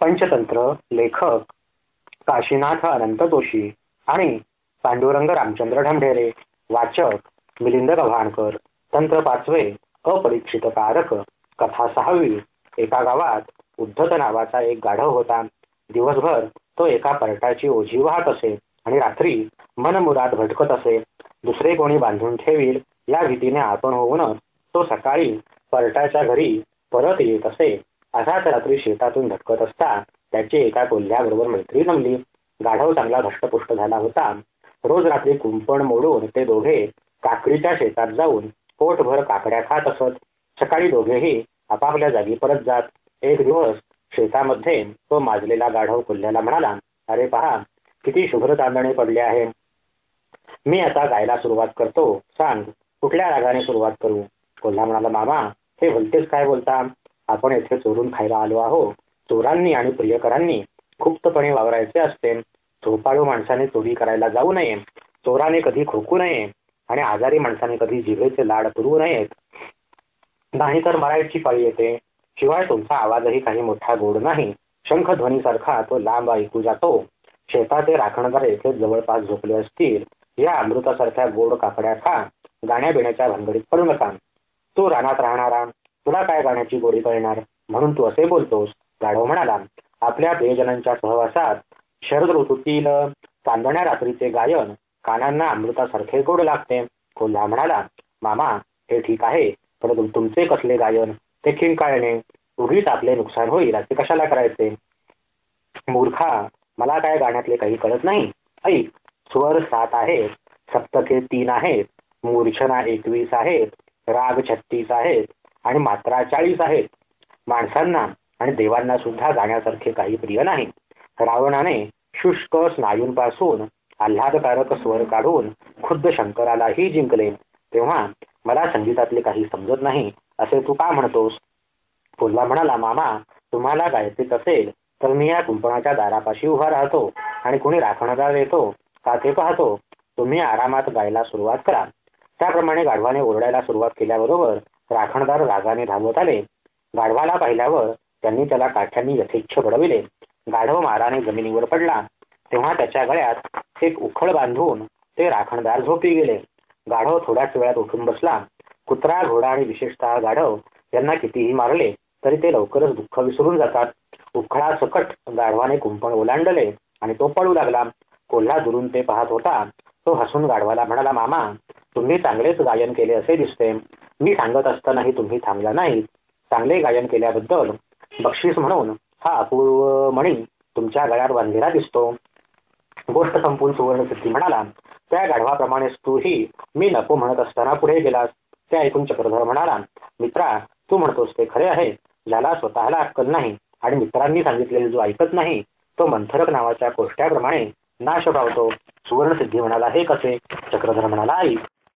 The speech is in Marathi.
पंचतंत्र लेखक काशीनाथ अनंत जोशी आणि पांडुरंग रामचंद्र ढमढेरे वाचक मिलिंद गव्हाणकर तंत्र पाचवे अपरीक्षित कारक कथा सहावी एका गावात उद्धत नावाचा एक गाढव होता. दिवसभर तो एका पर्टाची ओझी वाहत असे आणि रात्री मनमुराद भटकत असे. दुसरे कोणी बांधून ठेवील या भीतीने आपण होऊनच तो सकाळी पर्टाच्या घरी परत येत असे. असाच रात्री शेतातून भटकत असता त्याची एका कोल्ह्याबरोबर मैत्री जमली. गाढव चांगला धष्टपुष्ट झाला होता. रोज रात्री कुंपण मोडून ते दोघे काकडीच्या शेतात जाऊन पोटभर काकड्या खात असत. सकाळी दोघेही आपापल्या जागी परत जात. एक दिवस शेतामध्ये तो माजलेला गाढव कोल्ह्याला म्हणाला अरे पहा किती शुभ्र तांदणे पडले आहे. मी आता गायला सुरुवात करतो. सांग कुठल्या रागाने सुरुवात करू? कोल्हा म्हणाला मामा हे भलतेच काय बोलता? आपण येथे चोरून खायला आलो आहो चोरांनी आणि प्रियकरांनी गुप्तपणे वावरायचे असते. झोपाळू माणसाने चोरी करायला जाऊ नये. चोराने कधी खोकू नये. आणि आजारी माणसाने कधी जिभेचे लाड पुरवू नयेत. नाही तर मरायची पाळी येते. शिवाय तुमचा आवाजही काही मोठा गोड नाही. शंख ध्वनीसारखा तो लांब ऐकू जातो. शेताचे राखणदार येथे जवळपास झोपले असतील. या अमृतासारख्या गोड काकड्या खा. गाण्या बिण्याच्या भानगडीत पडू नका. तो रानात राहणारा तुला काय गाण्याची गोडी कळणार? म्हणून तू असे बोलतोस. गाढव म्हणाला आपल्या प्रियजनांच्या सहवासात शरद ऋतूतील चांदण्या रात्रीचे गायन कानांना अमृतासारखे गोड लागते. कोल्हा म्हणाला मामा हे ठीक आहे परंतु तुमचे कसले गायन? ते खिंकाळणे उगीच आपले नुकसान होईल असे कशाला करायचे? मूर्खा मला काय गाण्यातले काही कळत नाही? ऐक स्वर सात आहेत सप्तके तीन आहेत मूर्छना एकवीस आहेत राग छत्तीस आहेत आणि मात्रा चाळीस आहेत. माणसांना आणि देवांना सुद्धा गाण्यासारखे काही प्रिय नाही. रावणाने शुष्क स्नायूंपासून आल्हादकारक स्वर काढून खुद्द शंकरालाही जिंकले. तेव्हा मला संगीतातले काही समजत नाही असे तू का म्हणतोस? फुलला म्हणाला मामा तुम्हाला गायचेच असेल तर मी या कुंपणाच्या दारापाशी उभा राहतो आणि कुणी राखणदार येतो का ते पाहतो. तुम्ही आरामात गायला सुरुवात करा. त्याप्रमाणे गाढवाने ओरडायला सुरुवात केल्याबरोबर राखणदार रागाने धावत आले. गाढवाला पाहिल्यावर त्यांनी त्याला काठ्यांनी यथेच्छ घडविले. गाढव माराने जमिनीवर पडला. तेव्हा त्याच्या गळ्यात एक उखळ बांधून ते राखणदार झोपी गेले. गाढव थोड्याच वेळात उठून बसला. कुत्रा घोडा आणि विशेषतः गाढव यांना कितीही मारले तरी ते लवकरच दुःख विसरून जातात. उखळा सकट गाढवाने कुंपण ओलांडले आणि तो पळू लागला. कोल्हा दुरून ते पाहत होता. तो हसून गाढवाला म्हणाला मामा तुम्ही चांगलेच गायन केले असे दिसते. मी सांगत असतानाही तुम्ही थांबला नाही चांगले गायन केल्याबद्दल बक्षीस म्हणून हा अपूर्व मणी तुमच्या गळ्यात बांधलेला दिसतो. गोष्ट संपून सुवर्ण सिद्धी म्हणाला त्या गाढवाप्रमाणेच तूही मी नको म्हणत असताना पुढे गेलास. ते ऐकून चक्रधर म्हणाला मित्रा तू म्हणतोस ते खरे आहे. ज्याला स्वतःला अक्कल नाही आणि मित्रांनी सांगितलेले जो ऐकत नाही तो मंथरक नावाच्या कोष्ट्याप्रमाणे नाश पावतो सुवर्ण सिद्धी म्हणाला हे कसे? चक्रधर म्हणाला आई